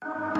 Fireflies,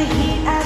the heat